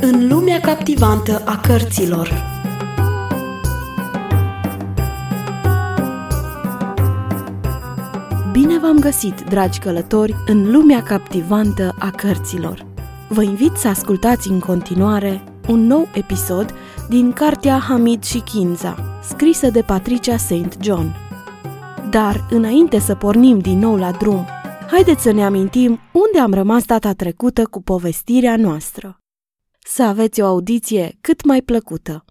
În lumea captivantă a cărților Bine v-am găsit, dragi călători, în lumea captivantă a cărților. Vă invit să ascultați în continuare un nou episod din cartea Hamid și Kinza, scrisă de Patricia St. John. Dar, înainte să pornim din nou la drum, haideți să ne amintim unde am rămas data trecută cu povestirea noastră. Să aveți o audiție cât mai plăcută.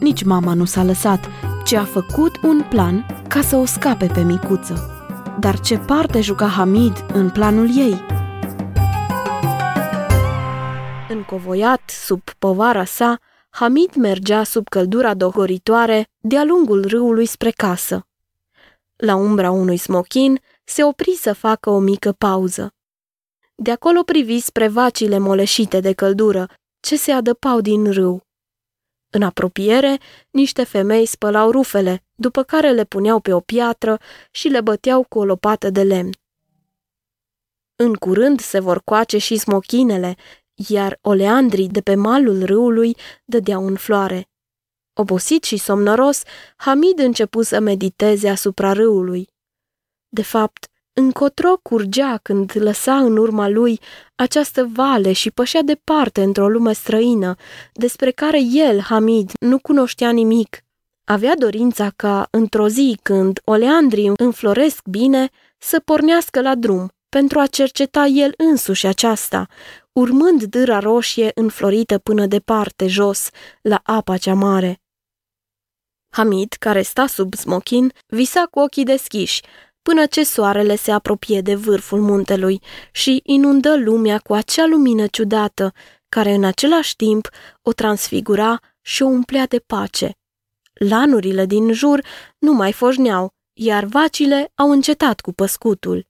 Nici mama nu s-a lăsat, ci a făcut un plan ca să o scape pe micuță. Dar ce parte juca Hamid în planul ei? Încovoiat sub povara sa, Hamid mergea sub căldura dogoritoare de-a lungul râului spre casă. La umbra unui smochin se opri să facă o mică pauză. De acolo privi spre vacile moleșite de căldură, ce se adăpau din râu. În apropiere, niște femei spălau rufele, după care le puneau pe o piatră și le băteau cu o lopată de lemn. În curând se vor coace și smochinele, iar oleandrii de pe malul râului dădeau în floare. Obosit și somnoros, Hamid începu să mediteze asupra râului. De fapt, încotro curgea când lăsa în urma lui această vale și pășea departe într-o lume străină, despre care el, Hamid, nu cunoștea nimic. Avea dorința ca, într-o zi când oleandrii înfloresc bine, să pornească la drum, pentru a cerceta el însuși aceasta, urmând dâra roșie înflorită până departe, jos, la apa cea mare. Hamid, care sta sub smochin, visa cu ochii deschiși, până ce soarele se apropie de vârful muntelui și inundă lumea cu acea lumină ciudată, care în același timp o transfigura și o umplea de pace. Lanurile din jur nu mai foșneau, iar vacile au încetat cu păscutul.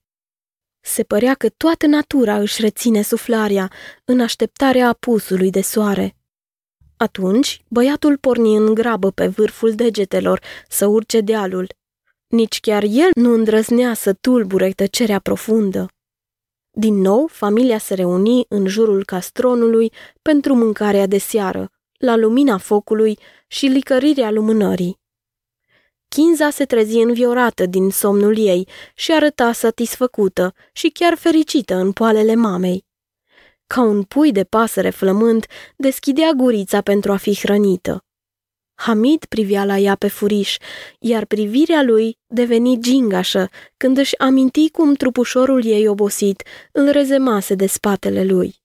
Se părea că toată natura își reține suflarea în așteptarea apusului de soare. Atunci, băiatul porni în grabă pe vârful degetelor să urce dealul. Nici chiar el nu îndrăznea să tulbure tăcerea profundă. Din nou, familia se reuni în jurul castronului pentru mâncarea de seară, la lumina focului și licărirea lumânării. Chinza se trezi înviorată din somnul ei și arăta satisfăcută și chiar fericită în poalele mamei. Ca un pui de pasăre flămând, deschidea gurița pentru a fi hrănită. Hamid privea la ea pe furiș, iar privirea lui deveni gingașă când își aminti cum trupușorul ei obosit îl rezemase de spatele lui.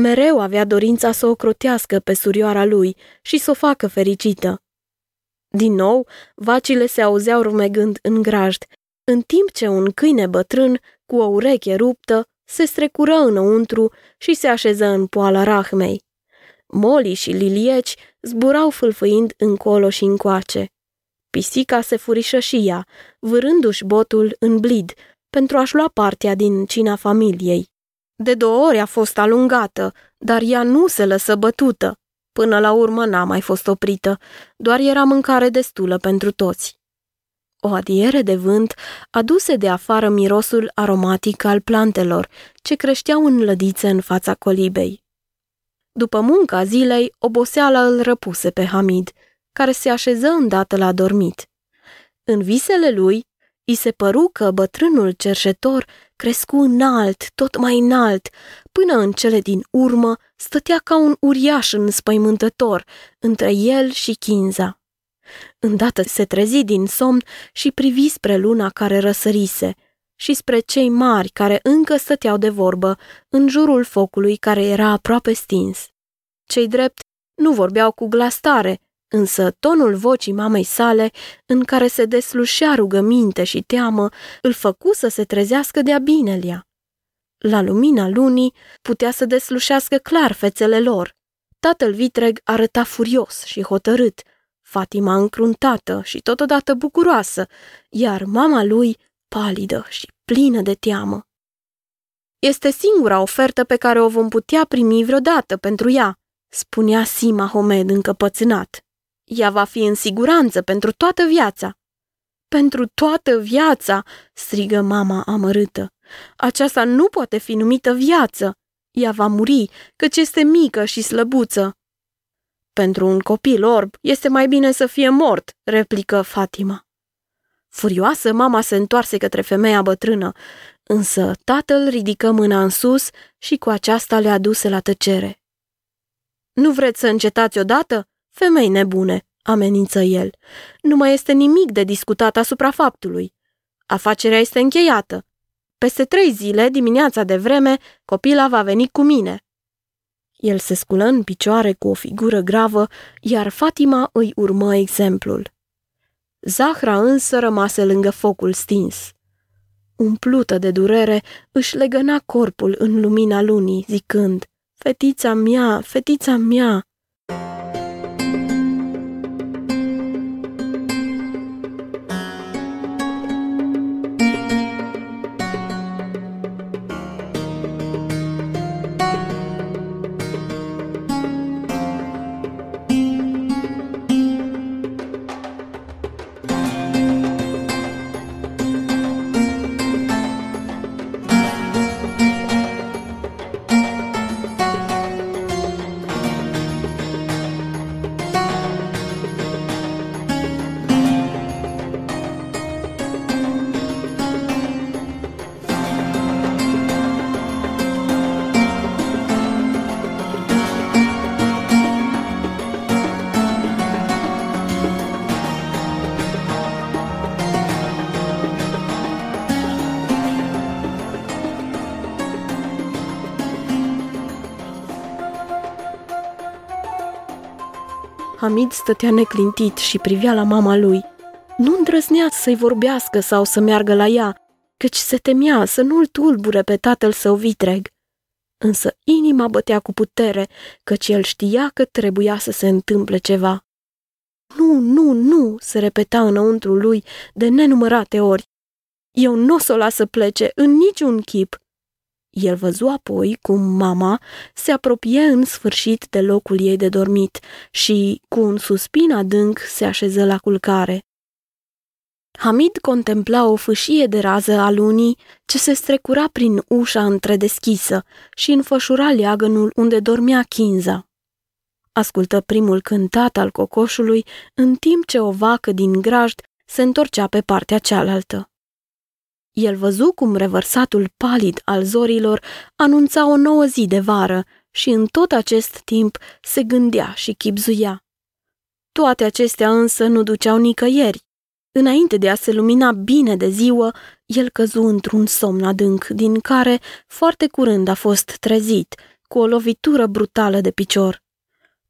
Mereu avea dorința să o crotească pe surioara lui și să o facă fericită. Din nou, vacile se auzeau rumegând în grajd, în timp ce un câine bătrân, cu o ureche ruptă, se strecură înăuntru și se așeză în poala rahmei. Moli și lilieci zburau fâlfâind încolo și încoace. Pisica se furișă și ea, vârându-și botul în blid, pentru a-și lua partea din cina familiei. De două ori a fost alungată, dar ea nu se lăsă bătută. Până la urmă n-a mai fost oprită, doar era mâncare destulă pentru toți. O adiere de vânt aduse de afară mirosul aromatic al plantelor, ce creșteau în lădițe în fața colibei. După munca zilei, oboseala îl răpuse pe Hamid, care se așeză îndată la dormit. În visele lui, I se păru că bătrânul cerșetor crescu înalt, tot mai înalt, până în cele din urmă stătea ca un uriaș înspăimântător între el și Chinza. Îndată se trezi din somn și privi spre luna care răsărise și spre cei mari care încă stăteau de vorbă în jurul focului care era aproape stins. Cei drept nu vorbeau cu glas tare, Însă tonul vocii mamei sale, în care se deslușea rugăminte și teamă, îl făcu să se trezească de-a binelea. La lumina lunii putea să deslușească clar fețele lor. Tatăl vitreg arăta furios și hotărât, Fatima încruntată și totodată bucuroasă, iar mama lui palidă și plină de teamă. Este singura ofertă pe care o vom putea primi vreodată pentru ea, spunea Sima Homed încăpățânat. Ea va fi în siguranță pentru toată viața. Pentru toată viața, strigă mama amărâtă. Aceasta nu poate fi numită viață. Ea va muri, căci este mică și slăbuță. Pentru un copil orb este mai bine să fie mort, replică Fatima. Furioasă, mama se întoarse către femeia bătrână, însă tatăl ridică mâna în sus și cu aceasta le aduse la tăcere. Nu vreți să încetați odată? Femei nebune, amenință el. Nu mai este nimic de discutat asupra faptului. Afacerea este încheiată. Peste trei zile, dimineața de vreme, copila va veni cu mine. El se sculă în picioare cu o figură gravă, iar Fatima îi urmă exemplul. Zahra însă rămase lângă focul stins. Umplută de durere, își legăna corpul în lumina lunii, zicând, Fetița mea, fetița mea, Hamid stătea neclintit și privea la mama lui. Nu îndrăznea să-i vorbească sau să meargă la ea, căci se temea să nu-l tulbure pe tatăl său vitreg. Însă inima bătea cu putere, căci el știa că trebuia să se întâmple ceva. Nu, nu, nu, se repeta înăuntru lui de nenumărate ori. Eu nu o să o las să plece în niciun chip. El văzu apoi cum mama se apropie în sfârșit de locul ei de dormit și, cu un suspin adânc, se așeză la culcare. Hamid contempla o fâșie de rază a lunii ce se strecura prin ușa întredeschisă și înfășura leagănul unde dormea Kinza. Ascultă primul cântat al cocoșului în timp ce o vacă din grajd se întorcea pe partea cealaltă. El văzu cum revărsatul palid al zorilor anunța o nouă zi de vară și în tot acest timp se gândea și chipzuia. Toate acestea însă nu duceau nicăieri. Înainte de a se lumina bine de ziua, el căzu într-un somn adânc, din care foarte curând a fost trezit, cu o lovitură brutală de picior.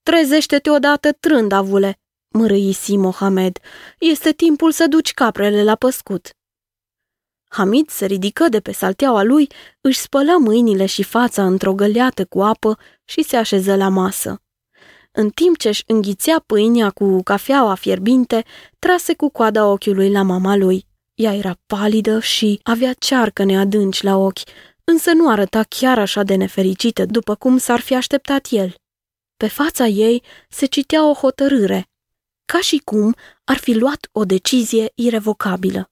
Trezește-te odată, trândavule, mărâisi Mohamed. Este timpul să duci caprele la păscut. Hamid se ridică de pe salteaua lui, își spălă mâinile și fața într-o găleată cu apă și se așeză la masă. În timp ce își înghițea pâinea cu cafeaua fierbinte, trase cu coada ochiului la mama lui. Ea era palidă și avea cearcă neadânci la ochi, însă nu arăta chiar așa de nefericită după cum s-ar fi așteptat el. Pe fața ei se citea o hotărâre, ca și cum ar fi luat o decizie irevocabilă.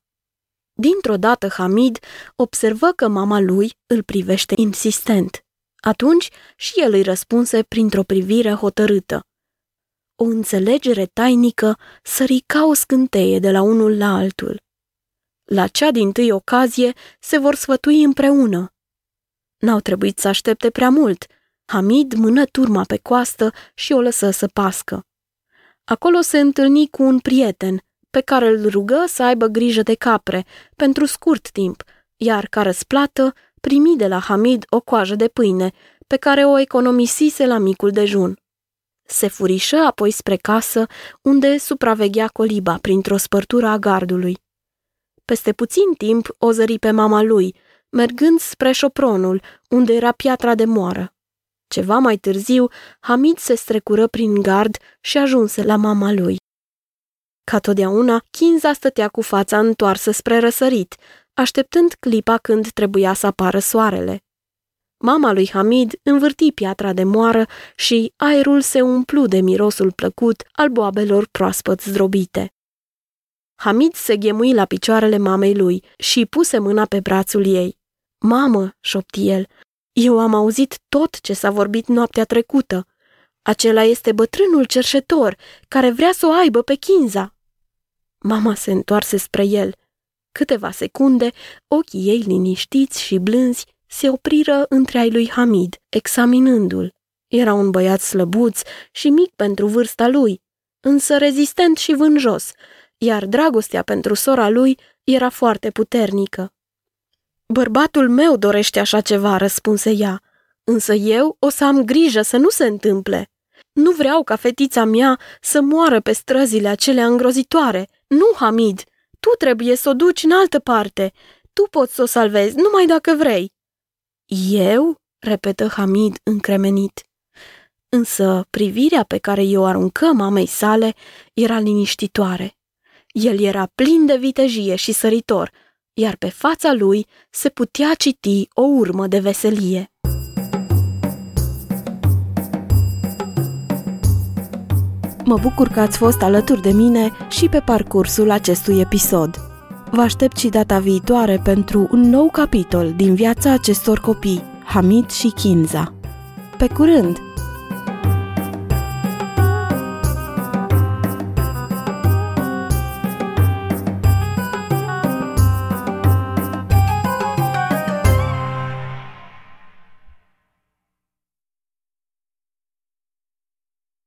Dintr-o dată Hamid observă că mama lui îl privește insistent. Atunci și el îi răspunse printr-o privire hotărâtă. O înțelegere tainică sări ca o scânteie de la unul la altul. La cea din tâi ocazie se vor sfătui împreună. N-au trebuit să aștepte prea mult. Hamid mână turma pe coastă și o lăsă să pască. Acolo se întâlni cu un prieten, pe care îl rugă să aibă grijă de capre pentru scurt timp, iar ca răsplată primi de la Hamid o coajă de pâine, pe care o economisise la micul dejun. Se furișă apoi spre casă, unde supraveghea coliba printr-o spărtură a gardului. Peste puțin timp o zări pe mama lui, mergând spre șopronul, unde era piatra de moară. Ceva mai târziu, Hamid se strecură prin gard și ajunse la mama lui. Ca totdeauna, Kinza stătea cu fața întoarsă spre răsărit, așteptând clipa când trebuia să apară soarele. Mama lui Hamid învârti piatra de moară și aerul se umplu de mirosul plăcut al boabelor proaspăt zdrobite. Hamid se ghemui la picioarele mamei lui și puse mâna pe brațul ei. Mamă, șopti el, eu am auzit tot ce s-a vorbit noaptea trecută. Acela este bătrânul cerșetor care vrea să o aibă pe Kinza. Mama se întoarse spre el. Câteva secunde, ochii ei liniștiți și blânzi se opriră între ai lui Hamid, examinându-l. Era un băiat slăbuț și mic pentru vârsta lui, însă rezistent și vânjos, iar dragostea pentru sora lui era foarte puternică. Bărbatul meu dorește așa ceva, răspunse ea, însă eu o să am grijă să nu se întâmple. Nu vreau ca fetița mea să moară pe străzile acelea îngrozitoare. Nu, Hamid, tu trebuie să o duci în altă parte. Tu poți să o salvezi, numai dacă vrei. Eu? repetă Hamid încremenit. Însă privirea pe care eu aruncă mamei sale era liniștitoare. El era plin de vitejie și săritor, iar pe fața lui se putea citi o urmă de veselie. Mă bucur că ați fost alături de mine și pe parcursul acestui episod. Vă aștept și data viitoare pentru un nou capitol din viața acestor copii, Hamid și Kinza. Pe curând!